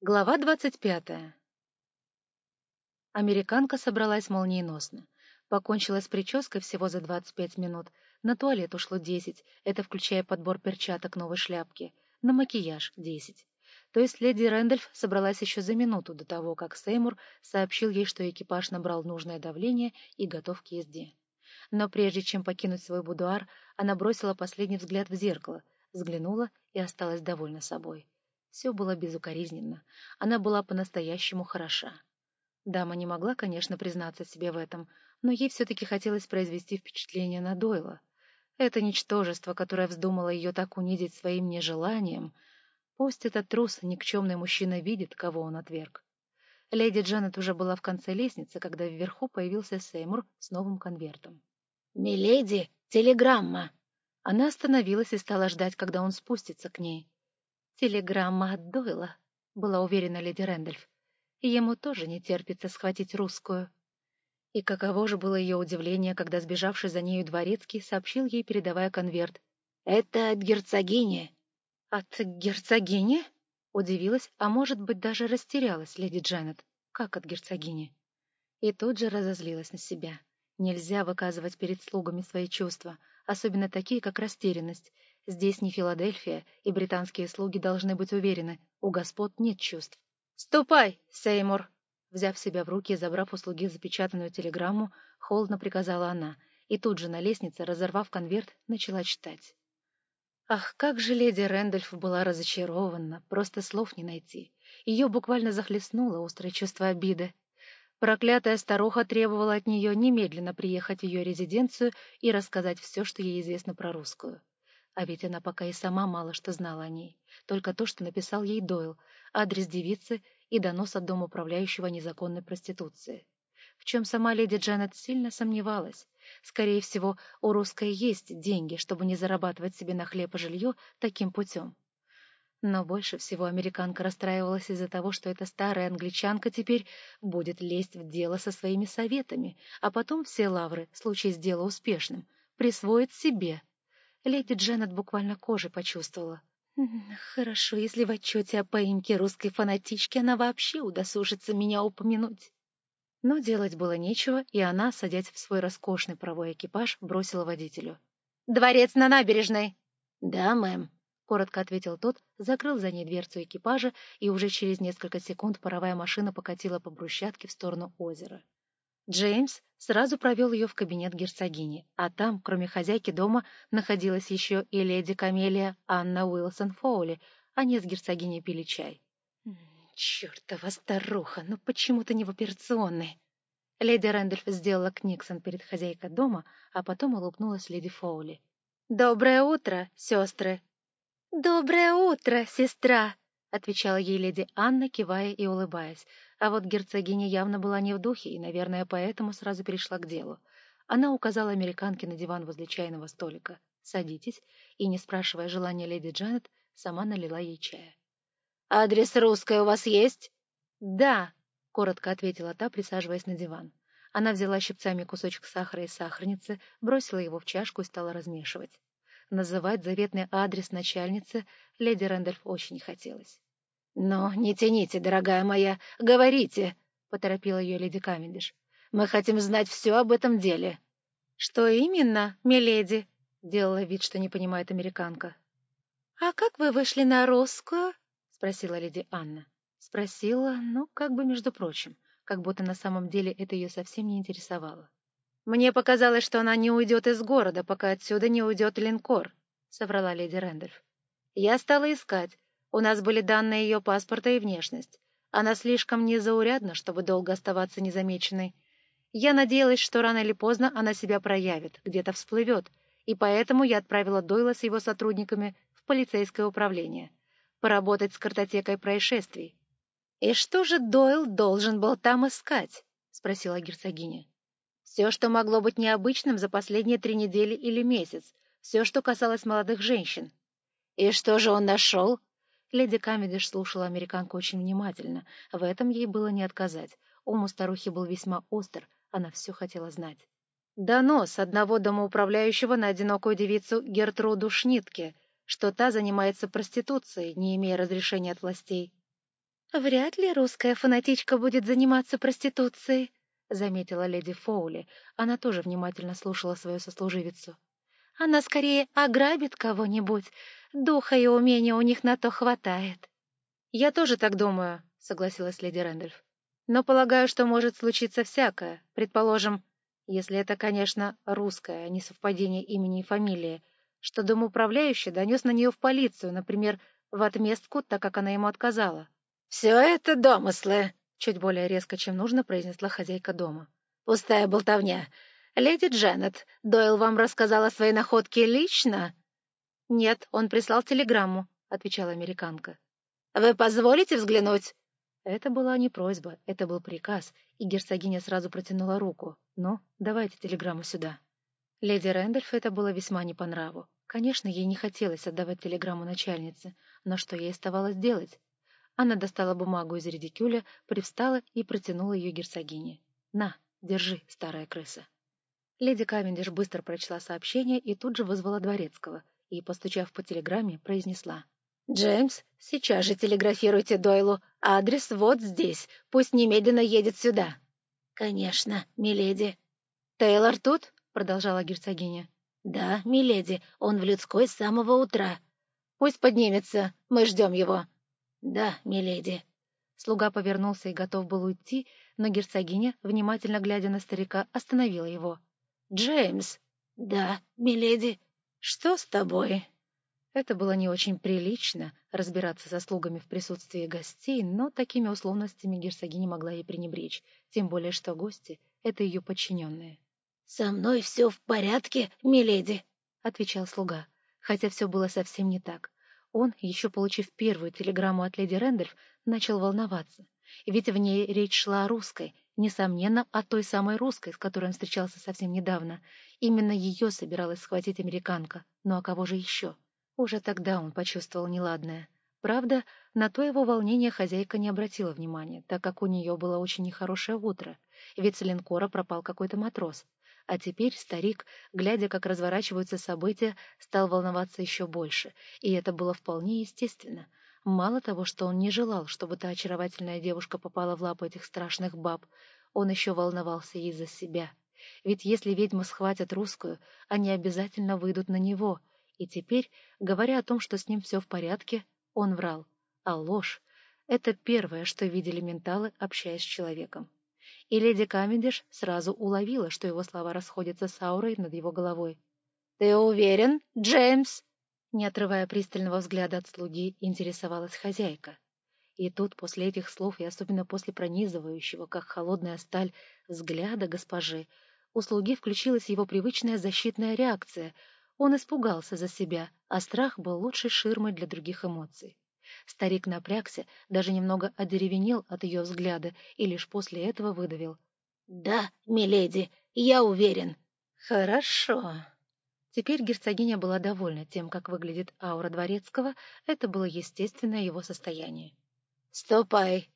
Глава двадцать пятая. Американка собралась молниеносно. Покончила с прической всего за двадцать пять минут. На туалет ушло десять, это включая подбор перчаток новой шляпки. На макияж — десять. То есть леди Рэндольф собралась еще за минуту до того, как Сеймур сообщил ей, что экипаж набрал нужное давление и готов к езде. Но прежде чем покинуть свой будуар, она бросила последний взгляд в зеркало, взглянула и осталась довольна собой. Все было безукоризненно. Она была по-настоящему хороша. Дама не могла, конечно, признаться себе в этом, но ей все-таки хотелось произвести впечатление на Дойла. Это ничтожество, которое вздумало ее так унизить своим нежеланием, пусть этот трус, никчемный мужчина, видит, кого он отверг. Леди Джанет уже была в конце лестницы, когда вверху появился Сеймур с новым конвертом. «Миледи, телеграмма!» Она остановилась и стала ждать, когда он спустится к ней. «Телеграмма от Дойла», — была уверена леди Рэндольф. Ему тоже не терпится схватить русскую. И каково же было ее удивление, когда сбежавший за нею дворецкий сообщил ей, передавая конверт. «Это от герцогини». «От герцогини?» — удивилась, а может быть даже растерялась леди Джанет. «Как от герцогини?» И тут же разозлилась на себя. Нельзя выказывать перед слугами свои чувства, особенно такие, как растерянность, Здесь не Филадельфия, и британские слуги должны быть уверены, у господ нет чувств. «Ступай, Сеймур!» Взяв себя в руки и забрав у слуги запечатанную телеграмму, холодно приказала она, и тут же на лестнице, разорвав конверт, начала читать. Ах, как же леди Рэндольф была разочарована, просто слов не найти. Ее буквально захлестнуло острое чувство обиды. Проклятая старуха требовала от нее немедленно приехать в ее резиденцию и рассказать все, что ей известно про русскую. А ведь она пока и сама мало что знала о ней. Только то, что написал ей Дойл, адрес девицы и донос от дома управляющего незаконной проституции. В чем сама леди Джанет сильно сомневалась. Скорее всего, у русской есть деньги, чтобы не зарабатывать себе на хлеб и жилье таким путем. Но больше всего американка расстраивалась из-за того, что эта старая англичанка теперь будет лезть в дело со своими советами, а потом все лавры, в случае с делом успешным, присвоит себе. Леди Дженнет буквально кожей почувствовала. Хорошо, если в отчете о поимке русской фанатички она вообще удосужится меня упомянуть. Но делать было нечего, и она, садясь в свой роскошный паровой экипаж, бросила водителю. «Дворец на набережной!» «Да, мэм», — коротко ответил тот, закрыл за ней дверцу экипажа, и уже через несколько секунд паровая машина покатила по брусчатке в сторону озера. Джеймс сразу провел ее в кабинет герцогини, а там, кроме хозяйки дома, находилась еще и леди Камелия Анна Уилсон Фоули. Они с герцогиней пили чай. «Чертова старуха! Ну почему ты не в операционной?» Леди Рэндольф сделала книксон перед хозяйкой дома, а потом улыбнулась леди Фоули. «Доброе утро, сестры!» «Доброе утро, сестра!» — отвечала ей леди Анна, кивая и улыбаясь. А вот герцогиня явно была не в духе и, наверное, поэтому сразу перешла к делу. Она указала американке на диван возле чайного столика. «Садитесь», и, не спрашивая желания леди Джанет, сама налила ей чая. «Адрес русской у вас есть?» «Да», — коротко ответила та, присаживаясь на диван. Она взяла щипцами кусочек сахара из сахарницы, бросила его в чашку и стала размешивать. Называть заветный адрес начальницы леди Рэндольф очень хотелось. «Но не тяните, дорогая моя, говорите», — поторопила ее леди Камендиш. «Мы хотим знать все об этом деле». «Что именно, миледи?» — делала вид, что не понимает американка. «А как вы вышли на русскую?» — спросила леди Анна. Спросила, ну, как бы между прочим, как будто на самом деле это ее совсем не интересовало. «Мне показалось, что она не уйдет из города, пока отсюда не уйдет линкор», — соврала леди Рэндольф. «Я стала искать. У нас были данные ее паспорта и внешность. Она слишком незаурядна, чтобы долго оставаться незамеченной. Я надеялась, что рано или поздно она себя проявит, где-то всплывет, и поэтому я отправила Дойла с его сотрудниками в полицейское управление. Поработать с картотекой происшествий. «И что же Дойл должен был там искать?» — спросила герцогиня. Все, что могло быть необычным за последние три недели или месяц, все, что касалось молодых женщин. «И что же он нашел?» Леди Камедиш слушала американку очень внимательно. В этом ей было не отказать. Ум у старухи был весьма остр, она все хотела знать. Донос одного домоуправляющего на одинокую девицу Гертруду Шнитке, что та занимается проституцией, не имея разрешения от властей. «Вряд ли русская фанатичка будет заниматься проституцией», — заметила леди Фоули. Она тоже внимательно слушала свою сослуживицу. «Она скорее ограбит кого-нибудь. Духа и умения у них на то хватает». «Я тоже так думаю», — согласилась леди Рэндольф. «Но полагаю, что может случиться всякое. Предположим, если это, конечно, русское, а не совпадение имени и фамилии, что домоуправляющий донес на нее в полицию, например, в отместку, так как она ему отказала. «Все это домыслы», — чуть более резко, чем нужно, произнесла хозяйка дома. «Пустая болтовня. Леди Дженнет, Дойл вам рассказал о своей находке лично?» «Нет, он прислал телеграмму», — отвечала американка. «Вы позволите взглянуть?» Это была не просьба, это был приказ, и герцогиня сразу протянула руку. «Ну, давайте телеграмму сюда». Леди Рэндольф это было весьма не по нраву. Конечно, ей не хотелось отдавать телеграмму начальнице, но что ей оставалось делать? Она достала бумагу из редикюля, привстала и протянула ее герцогине. «На, держи, старая крыса». Леди Кавендиш быстро прочла сообщение и тут же вызвала дворецкого и, постучав по телеграмме, произнесла. «Джеймс, сейчас же телеграфируйте Дойлу. Адрес вот здесь. Пусть немедленно едет сюда». «Конечно, миледи». «Тейлор тут?» — продолжала герцогиня. «Да, миледи, он в людской с самого утра. Пусть поднимется, мы ждем его». «Да, миледи». Слуга повернулся и готов был уйти, но герцогиня, внимательно глядя на старика, остановила его. «Джеймс!» «Да, миледи. Что с тобой?» Это было не очень прилично, разбираться со слугами в присутствии гостей, но такими условностями герцогиня могла и пренебречь, тем более что гости — это ее подчиненные. «Со мной все в порядке, миледи», — отвечал слуга, хотя все было совсем не так. Он, еще получив первую телеграмму от леди Рэндольф, начал волноваться. Ведь в ней речь шла о русской, несомненно, о той самой русской, с которой он встречался совсем недавно. Именно ее собиралась схватить американка. Ну а кого же еще? Уже тогда он почувствовал неладное. Правда, на то его волнение хозяйка не обратила внимания, так как у нее было очень нехорошее утро, ведь с линкора пропал какой-то матрос. А теперь старик, глядя, как разворачиваются события, стал волноваться еще больше, и это было вполне естественно. Мало того, что он не желал, чтобы та очаровательная девушка попала в лапы этих страшных баб, он еще волновался и за себя. Ведь если ведьмы схватят русскую, они обязательно выйдут на него, и теперь, говоря о том, что с ним все в порядке, он врал. А ложь — это первое, что видели менталы, общаясь с человеком и леди Камендиш сразу уловила, что его слова расходятся с аурой над его головой. «Ты уверен, Джеймс?» Не отрывая пристального взгляда от слуги, интересовалась хозяйка. И тут, после этих слов, и особенно после пронизывающего, как холодная сталь, взгляда госпожи, у слуги включилась его привычная защитная реакция. Он испугался за себя, а страх был лучшей ширмой для других эмоций. Старик напрягся, даже немного одеревенел от ее взгляда и лишь после этого выдавил. «Да, миледи, я уверен». «Хорошо». Теперь герцогиня была довольна тем, как выглядит аура дворецкого, это было естественное его состояние. «Ступай!»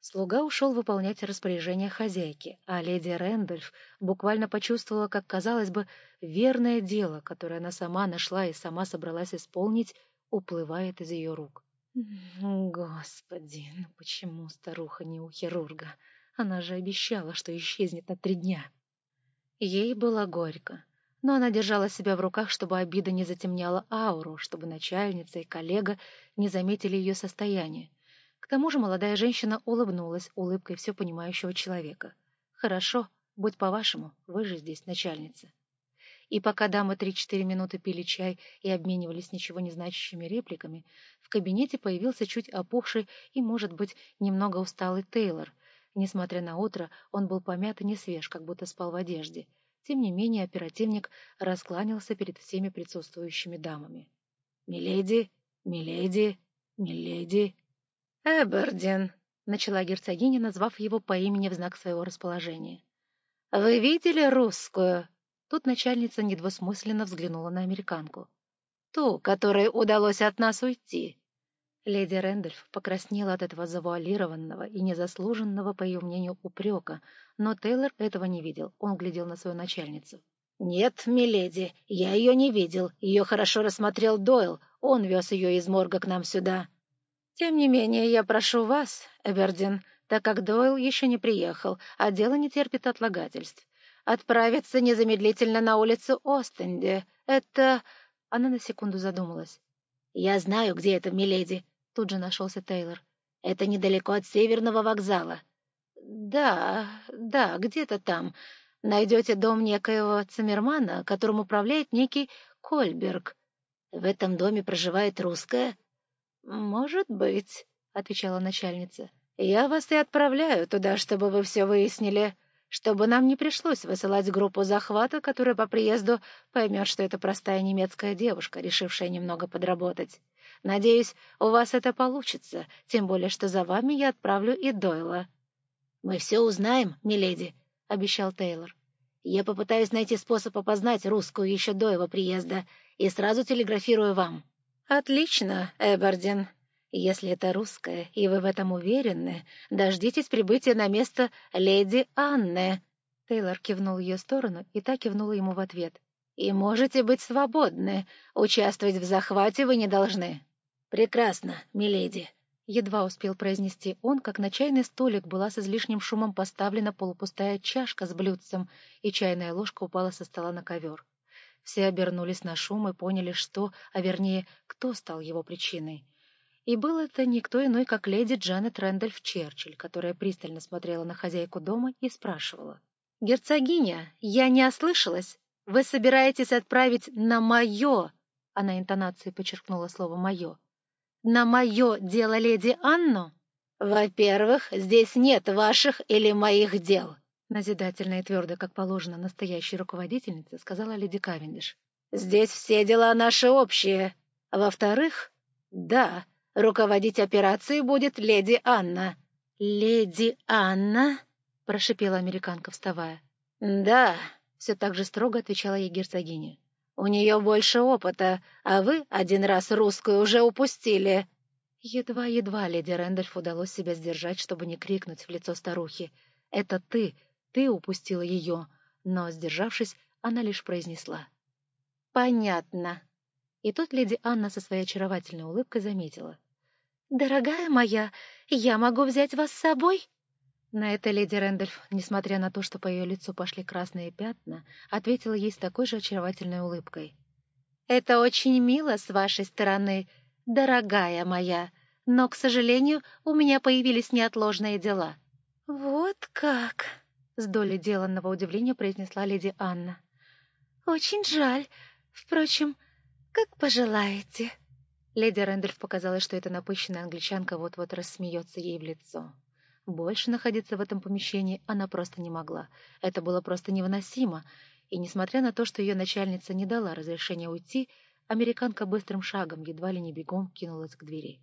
Слуга ушел выполнять распоряжение хозяйки, а леди Рэндольф буквально почувствовала, как, казалось бы, верное дело, которое она сама нашла и сама собралась исполнить, уплывает из ее рук. Господи, ну почему старуха не у хирурга? Она же обещала, что исчезнет на три дня. Ей было горько, но она держала себя в руках, чтобы обида не затемняла ауру, чтобы начальница и коллега не заметили ее состояние. К тому же молодая женщина улыбнулась улыбкой все понимающего человека. «Хорошо, будь по-вашему, вы же здесь начальница». И пока дамы три-четыре минуты пили чай и обменивались ничего не значащими репликами, в кабинете появился чуть опухший и, может быть, немного усталый Тейлор. Несмотря на утро, он был помят и не свеж, как будто спал в одежде. Тем не менее, оперативник раскланялся перед всеми присутствующими дамами. «Миледи, миледи, миледи...» «Эбердин», — начала герцогиня, назвав его по имени в знак своего расположения. «Вы видели русскую?» Тут начальница недвусмысленно взглянула на американку. «Ту, которой удалось от нас уйти». Леди Рэндольф покраснела от этого завуалированного и незаслуженного, по ее мнению, упрека, но Тейлор этого не видел, он глядел на свою начальницу. «Нет, миледи, я ее не видел, ее хорошо рассмотрел Дойл, он вез ее из морга к нам сюда». Тем не менее, я прошу вас, Эбердин, так как Дойл еще не приехал, а дело не терпит отлагательств, отправиться незамедлительно на улицу Остенде. Это...» Она на секунду задумалась. «Я знаю, где это, миледи», — тут же нашелся Тейлор. «Это недалеко от Северного вокзала». «Да, да, где-то там. Найдете дом некоего Циммермана, которым управляет некий Кольберг. В этом доме проживает русская?» «Может быть», — отвечала начальница. «Я вас и отправляю туда, чтобы вы все выяснили, чтобы нам не пришлось высылать группу захвата, которая по приезду поймет, что это простая немецкая девушка, решившая немного подработать. Надеюсь, у вас это получится, тем более, что за вами я отправлю и Дойла». «Мы все узнаем, миледи», — обещал Тейлор. «Я попытаюсь найти способ опознать русскую еще до его приезда и сразу телеграфирую вам». «Отлично, Эбердин. Если это русская, и вы в этом уверены, дождитесь прибытия на место леди Анны». Тейлор кивнул ее сторону, и та кивнула ему в ответ. «И можете быть свободны. Участвовать в захвате вы не должны». «Прекрасно, миледи». Едва успел произнести он, как на чайный столик была с излишним шумом поставлена полупустая чашка с блюдцем, и чайная ложка упала со стола на ковер. Все обернулись на шум и поняли, что, а вернее, кто стал его причиной. И был это никто иной, как леди Джанет Рэндольф Черчилль, которая пристально смотрела на хозяйку дома и спрашивала. «Герцогиня, я не ослышалась? Вы собираетесь отправить на мое...» Она интонацией подчеркнула слово «мое». «На мое дело леди Анну?» «Во-первых, здесь нет ваших или моих дел», Назидательно и твердо, как положено настоящей руководительнице, сказала леди Кавендиш. «Здесь все дела наши общие. Во-вторых, да, руководить операцией будет леди Анна». «Леди Анна?» — прошипела американка, вставая. «Да», — все так же строго отвечала ей герцогиня. «У нее больше опыта, а вы один раз русскую уже упустили». Едва-едва леди Рэндольф удалось себя сдержать, чтобы не крикнуть в лицо старухи. «Это ты, ты упустила ее, но, сдержавшись, она лишь произнесла. «Понятно». И тут леди Анна со своей очаровательной улыбкой заметила. «Дорогая моя, я могу взять вас с собой?» На это леди Рэндольф, несмотря на то, что по ее лицу пошли красные пятна, ответила ей с такой же очаровательной улыбкой. «Это очень мило с вашей стороны, дорогая моя, но, к сожалению, у меня появились неотложные дела». «Вот как!» — с долей деланного удивления произнесла леди Анна. «Очень жаль. Впрочем, как пожелаете». Леди Рэндольф показалось, что эта напыщенная англичанка вот-вот рассмеется ей в лицо. Больше находиться в этом помещении она просто не могла. Это было просто невыносимо, и, несмотря на то, что ее начальница не дала разрешения уйти, американка быстрым шагом, едва ли не бегом, кинулась к двери.